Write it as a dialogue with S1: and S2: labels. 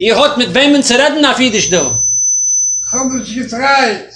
S1: Ihr hat mit wem zu reden auf Jiddisch, du?
S2: Haben uns gefreit.